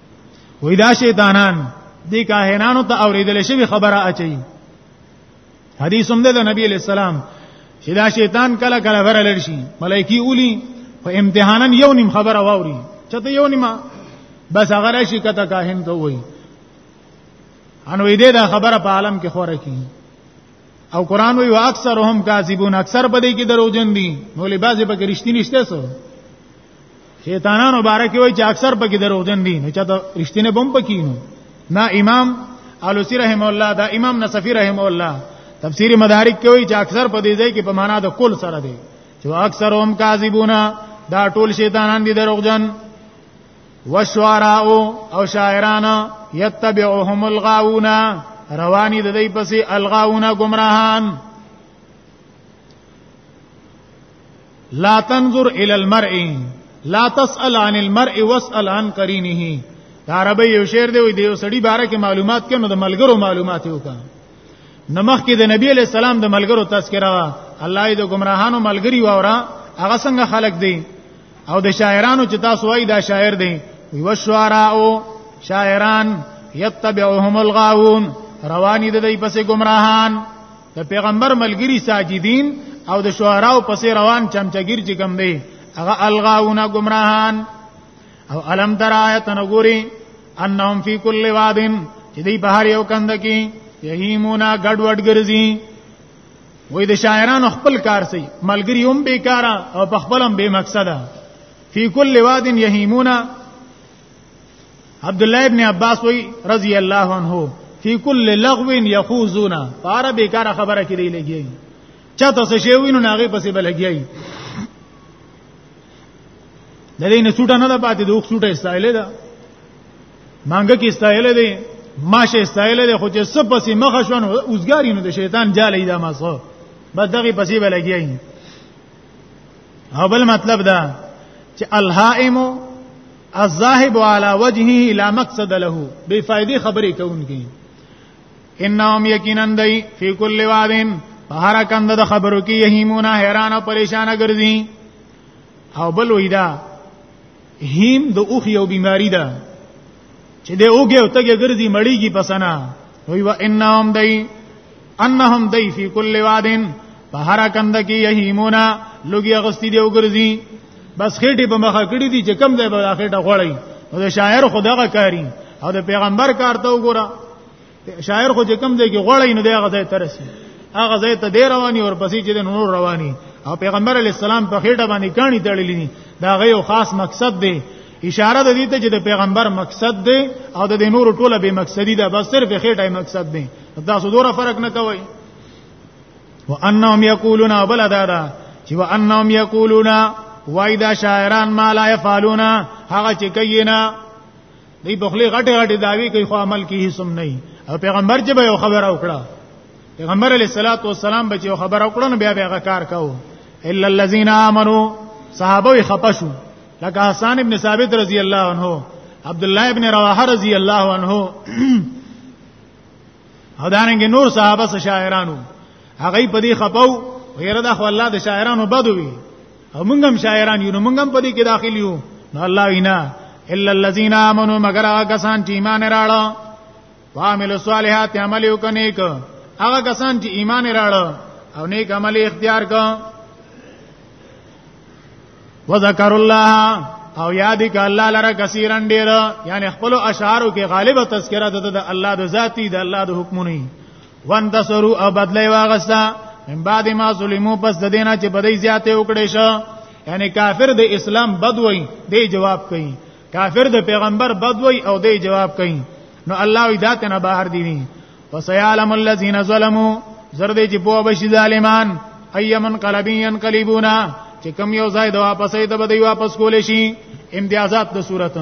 وې دا شیطانان دې کاهنانو ته اوریدل شوی خبره اچي حدیث هم ده نبی علیہ السلام چې دا شیطان کله کله ورل شي ملایکی اولی په امتحانن یو نیم خبره واوري چته یو نیمه بس هغه راشي کته کاهن ته وایي ان وې دې دا خبره په عالم کې خوره کی او قران وی اکثرهم کاذبون اکثر په دې کې دروژن دي نو لباس په کې رښتینی شته سو شیطانانو بارکه وای چې اکثر پکې دروغجن دي نو چاته رښتینه بم پکې نو نا امام علوسی رحم الله دا امام نصفی رحم الله تفسیر مدارک کې وای چې اکثر په دې ځای کې په معنا د کل سره دی چې اکثر هم کاذبونه دا ټول شیطانان دي دروغجن وشعراء او شاعران یتبعهم الغاوون رواني د دې پسې الغاوون گمراهان لا تنظر الى المرء لا تسأل عن المرء واسأل عن قرينه دا عربی یو شعر دی وي د یو سړي باره کې معلومات کې نو د ملګرو معلومات یو کا نمخ کې د نبی علی السلام د ملګرو تذکرہ وا الله یې د گمراهانو ملګری وورا هغه څنګه خلق دی او د شاعرانو چې تاسو وایي دا شاعر دی وي شعراء شاعران یتبعهم الغاوون رواني د دې پسې گمراهان د پیغمبر ملګری ساجدین او د شعراو پسې روان چمچګیر چې کوم دی هغه الغاونه گمراهان او الم درایت نګوري انهم فی کل وادن چې دی بهر یو کند کې یهیمونا ګډوډ ګرځي وای د شاعرانو خپل کار سي ملګری هم بیکاره او په خپلم بے مقصده فی کل وادن یهیمونا عبد الله ابن عباس وی رضی الله عنه فی کل لغو یخوزون پاره بیکاره خبره کې دی لګي چاته څه شی وینو ناغه پسې بلګي د دې نه سوټه نه ده پاتې د اوخ سوټه استایلې ده مانګه کې استایلې ده ماشه استایلې ده خو چې سب پسې مخ شون اوسګاری نو د شیطان جالې ده ماسو بس دغه پسې بلګي هبل مطلب دا چې الهائم الذاهب على وجهه لا مقصد له بے فائدې خبرې کوونکی انهم یقینا دای فی کل وادین هر کند د خبرو کې یهیمونه حیران او پریشان ګرځي او بل ویدا هیم د اوخ یو بیماری ده چې دې اوګه او تګه ګرځي مړیږي پسنا وی و انهم دای انهم دای فی کل وادن په هر کند کې یهیمونا لوګي غستی دی وګرځي بس خېټه په مخه کړی دي چې کم ځای به خېټه غړی نو شاعر خدغه کاری او د پیغمبر کار ته وګوره شاعر خو چې کم دی کې غوړی نو دی هغه ځای ترسي هغه ځای ته دی رواني او پسې چې نور رواني او پیغمبر علی السلام په خېټه باندې کانی تړلې دي دا غيو خاص مقصد دی اشاره د دې ته چې د پیغمبر مقصد دی او د نور ټوله به مقصدی ده بس صرف خېټه مقصد دی دا سودوره فرق نه کوي وانهم یقولون بل دادا چې وانهم یقولون وای دا شاعران ما لا يفعلون هغه چې کوي نه دی په خلی غټه غټه داوی کوي خو عمل کې هیڅ هم نه او پیغمبر چې به یو خبره وکړه پیغمبر علیه الصلاۃ والسلام به یو خبره وکړه نو بیا به کار کاو الا الذين امنوا صحابه خپشو لکه حسن ابن ثابت رضی الله عنه عبد الله ابن رواحه رضی الله عنه او دانګ نور صحابه شاعرانو هغه په دې خپاو غیر دا خو الله د شاعرانو بدوي موږ هم شاعران یو موږ هم پدې کې داخل یو نو الله وینا الا الذين امنوا مگر هغه کسان چې ایمان راړو وعمل الصالحات عمل وکنه ک هغه کسان چې ایمان راړو او نیک عمل اختیار ک وذكر الله او یاد ک الله لره کثیرن ډیر یعنی خپل اشعارو کې غالبا تذکرہ د الله د ذاتی د الله د حکمونی وانتصروا او بدلی واغستا من بعد ما ظلمو پس د دینه چې بدی زیاته وکړې شو یعنی کافر د اسلام بدوي دی جواب کوي کافر د پیغمبر بدوي او دی جواب کوي نو الله وی دات نه بهر دی وی وسيعلم الذين ظلموا زرد چې په بشي ظالمان ايمن قلبين ينقلبونا چې کم یو ځای د واپسې د بدی واپس کول شي امتیازات د صورت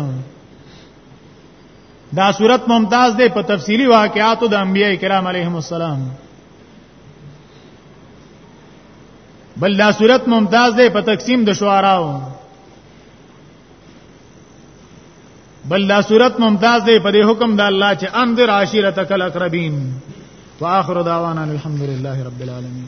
دا صورت ممتاز دی په تفصیلی واقعاتو د انبیای کرام علیهم السلام بل دا صورت ممتاز دی په تقسیم د شعراو بل دا صورت ممتاز دی په دې حکم د الله چې انذر عاشرتک الاقربین واخر دعوانا الحمدلله رب العالمین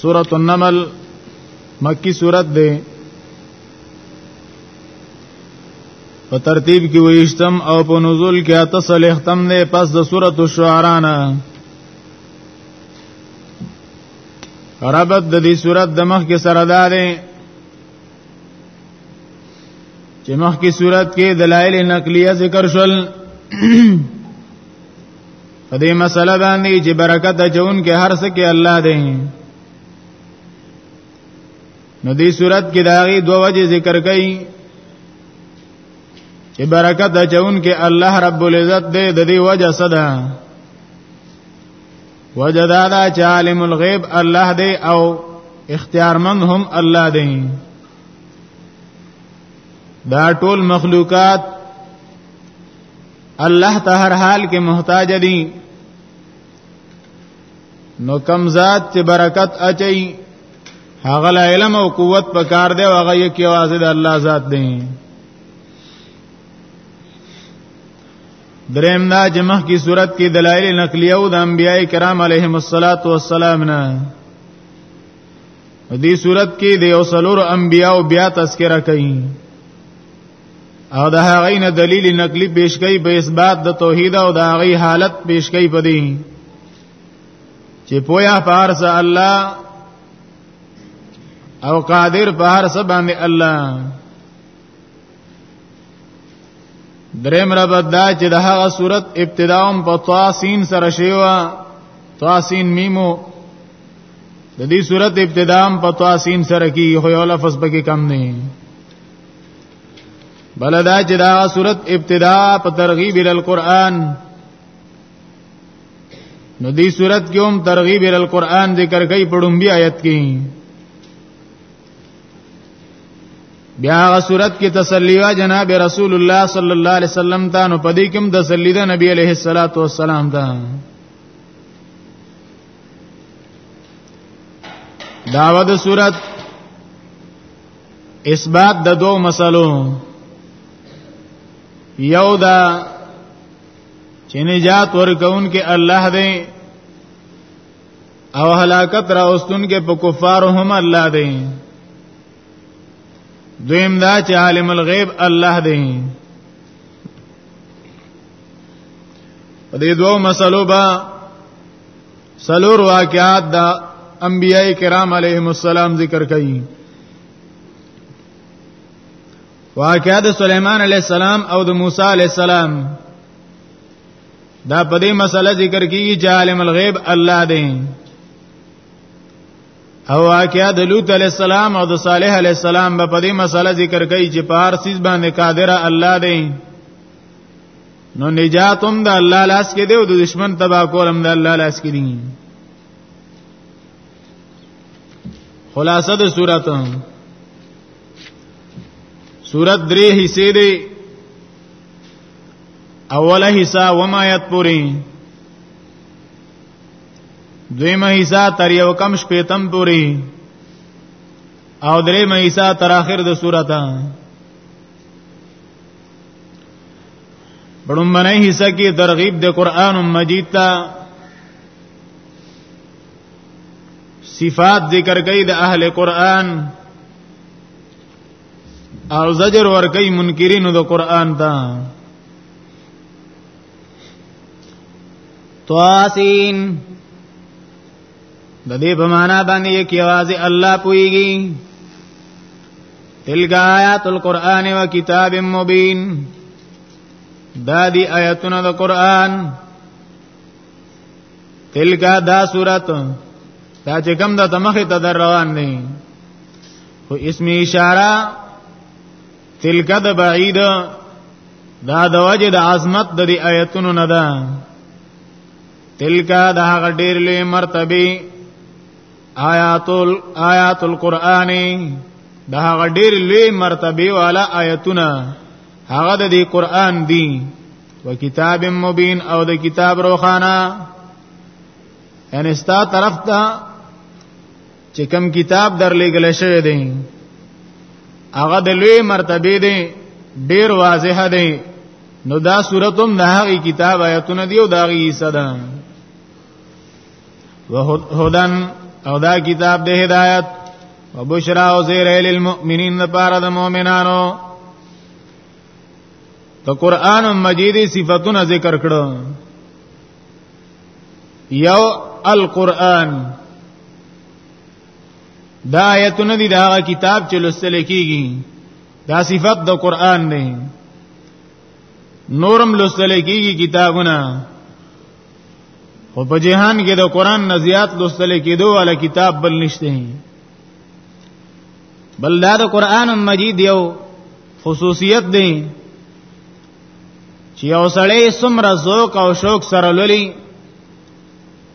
سورۃ النمل مکی سورۃ ده په ترتیب کې ویشتم او په نزول کې اتصل ختم ده پس د سورۃ الشعراء نه ربط د دې سورۃ د مخ کې سره ده چې مخ کې سورۃ کې دلایل نقلیه ذکر شول په دې مسله باندې چې برکت اچون کې هر څه کې الله دی نو دې صورت کې داغي دوه وجه ذکر کړي چې برکت اچون کې الله رب العزت دې د دې وجه صدا وجه دا دا چې عالم الغیب الله دې او اختیارمند هم الله دې دا ټول مخلوقات الله ته هر حال کې محتاج دي نو کم ذات چې برکت اچي هغه علم او قوت په کار دی هغه یې کې واځي د الله ذات دی دریم دا جمع کی صورت کې دلایل نقلیه او د انبیای کرام علیهم الصلاۃ والسلام نه دې صورت کې د یو سلور انبیاو بیا تذکرہ کړي او د هغه نه دلیل نقلی پیش کوي په اثبات د توحید او د هغه حالت پیش کوي په دې چې پویا پارس الله او قادر پارس باندې الله دریم ربط دا چې د هغه صورت ابتداوم په طاسین سره شیوا طاسین میمو د دې صورت ابتدام په طاسین سره کې خو یو لفظ پکې کم نه بلدا چې دا صورت ابتدا په ترغیب ال قران نو دې صورت کې هم ترغیب ال قران ذکر کوي په ډومبي آیت کې بیا هغه صورت کې تسلی وا جناب رسول الله صلی الله علیه وسلم ته نو پدې کوم تسلی ده نبی علیه الصلاۃ والسلام ته داوود صورت اثبات د دوه مسلو یو دا چې نجات ورکون کې الله دی او هلاکت را اوستون کې په کفار هم الله دی دویم دا چې عالم الغیب الله دی په دې دوه مسلو به سلور واقعات دا انبیاء کرام علیهم السلام ذکر کړي واقعات سليمان عليه السلام او د موسی عليه السلام دا په دې مسله ذکر کیږي چې عالم الغیب الله دی او واقعا د لوط علی السلام او د صالح علی السلام په دې مسله ذکر کوي چې په هر سیس باندې قادر الله دی نو نجاتم د الله لاس کې دی او د دشمن تبا کولم د الله لاس کې دی خلاصه د صورت صورت درې حصے دی اوله حصہ وما یت پوری دویمه حصہ تر یو کم شپیتم پوری او درې مېسا تر اخر د سورته بڑمبنه حصہ کې ترغیب د قران مجید ته صفات ذکر کوي د اهل قران او زجر ور کوي منکرینو د قران ته تواسین د دې په معنا باندې کې आवाज الله پويږي تلک آیات القرآن و کتاب مبین دا دی آیاتونه د قرآن تلک دا صورت دا چې کوم د تمخه ته در روان دی خو اسم اشاره تلک د بعید دا د وجه د عظمت د دې آیتونو نه ده تلک دا غډیر له مرتبه آیات ال آیات القرآن دا هغه ډېر لوی مرتبه والا آیتونه هغه د دې قرآن دی و کتاب مبین او د کتاب روخانه یعنی ستا طرف ته چې کوم کتاب درلېګل شوی دی هغه د لوی مرتبه دی ډیر واضح دی نو دا صورتم نه هغه کتاب آیتونه دی او دا غي صدا وهدن او دا کتاب د هدایت وبشرا او زیر للمؤمنین لپاره د مؤمنانو ته قران مجید صفاتونه ذکر کړو یو القرآن دا آیتونه دي دا کتاب چې لوستل کیږي دا صفت د قرآن دی نورم لوستل کیږي کتابونه او په جهان کې د قران نه زیات لوستل کېدو والا کتاب بل نشته بل دا د قران مجید یو خصوصیت دی چې یو سړی څومره ذوق او شوق سره لولي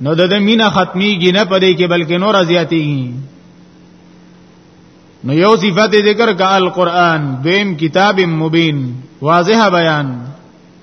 نو د دې مینه ختميږي نه پدې کې بلکې نور زیاتېږي نو یو صفت ذکر کا القرآن دویم کتاب مبین واضح بیان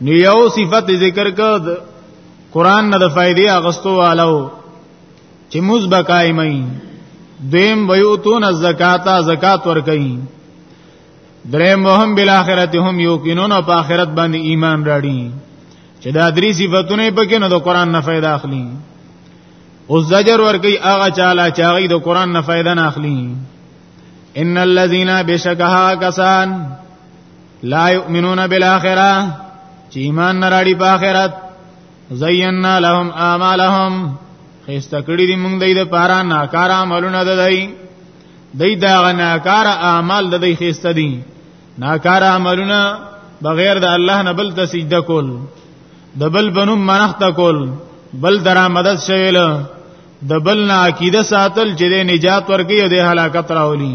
نو یو صفت ذکر کړ قران نه د فائدې اغستو والو چې موز بقایمای دیم ویوتون الزکات زکات ور کوي درې مهم بل اخرت هم یو کینون او په اخرت باندې ایمان راړي چې دا درې صفاتونه په کې نه د قران نه فائدہ اخلي او زجر ور کوي هغه چاله چې هغه د قران نه فائدہ نه اخلي ان الذين بشکها کسان لا یؤمنون بالاخره چې ایمان نه راړي په آخرت زینا لهم اعمالهم خسته کړی دي موږ دای د پارا ناکار عملونه ده دای دای دا ناکار اعمال د دای خسته دي ناکار عملونه بغیر د الله نه بل تسجده کول د بل بنو منخت کول بل درآمدت شویل د بل نه عقیده ساتل چې د نجات ورګي او د هلاکت راولي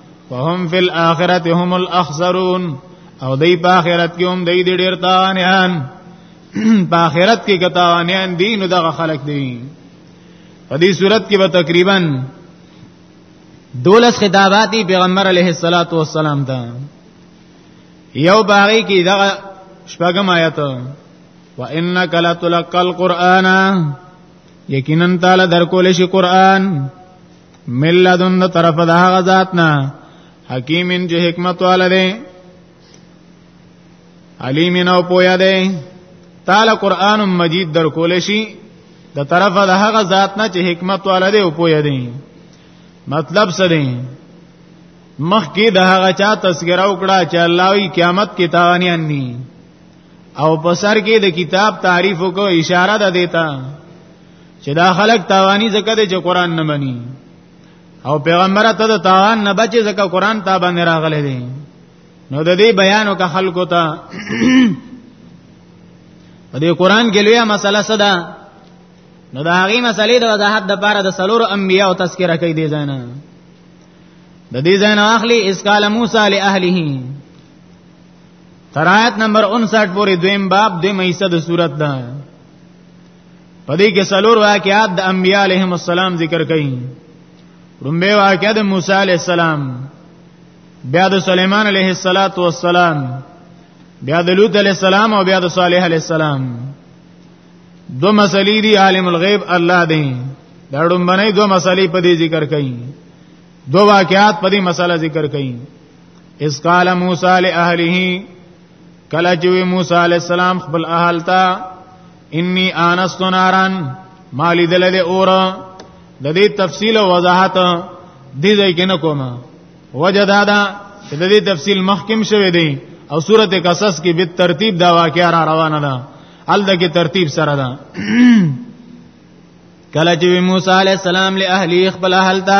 وهم فی الاخرت هم الاخسرون او دی په آخرت کې هم دی ډیر تانیان په آخرت کې کتاوانیان دي نو دغه خلق دي په دې صورت کې به تقریبا دولس خطابات پیغمبر علیه الصلاۃ والسلام ته یو باغی کې دغه شپږم آیت وانک لتلقى القرآن یقینا تعالی درکول شي قرآن ملذن طرف د هغه ذات نه حکیمین چې حکمت والا دی علیم نو پویا دی تعالی قران مجید در کول شي د طرف د هغه ذات نه چې حکمت والا دی او پویا دی مطلب څه دی مخکې د هغه چا تذکرہ وکړه چې الله وی قیامت کې تاوانیان ني او په سر کې د کتاب تعریف وکړو اشاره ده دیتا چې دا خلک تاوانی زکه دي چې قران نه مني او پیغمبر ته د تاوان نه بچي زکه قران ته باندې راغلي دي نو د دې بیان او خلکو ته په دې قران کې لویه مسله صدا نو دا هغه مسلې د وضاحت د پاره د سلور انبیا او تذکرہ کوي دي ځنه د دې ځنه اخلي اسقال موسی له اهله ترایت نمبر 59 پورې دویم باب د مېسه د صورت ده په دې کې څلور واقعات د انبیاء علیهم السلام ذکر کړي رومبه واقعه د موسی علی السلام بیا د سليمان علیه السلام بیا د لوط علیه السلام او بیا د صالح علیه السلام دو مسلې دی عالم الغیب الله دی دا ډومبنې دو مسلې په دې ذکر کړي دو واقعات په دې مسله ذکر کړي اس قال موسی لاهله کله چې موسی علیه السلام خپل اهل ته انی انست نارن مالی دل دې اور د دې تفصیل او وضاحت دې ځای کې نه کومه وجه دا ده چې د دې تفصیل محکم شوی دی او سورته قصص کې به ترتیب دا واقعا را روانه ده الته کې ترتیب سره ده کله چې موسی علی السلام له اهلی خپل اهل ته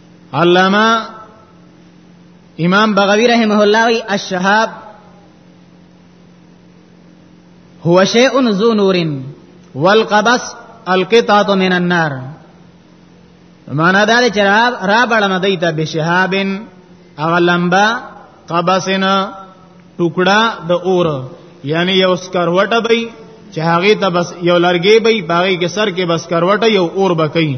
علامه امام بغوی رحمه الله وی الشهاب هو شیء ذو نور والقبس القطعه من النار معنا دا چې را بړنه دیته بشهابن او لمبا قبسنا ټوکړه د اور یعنی یو سکروټه بې چې هغه ته بس یو لرګي بې باغې کې سر کې بس کروټه یو اور بکې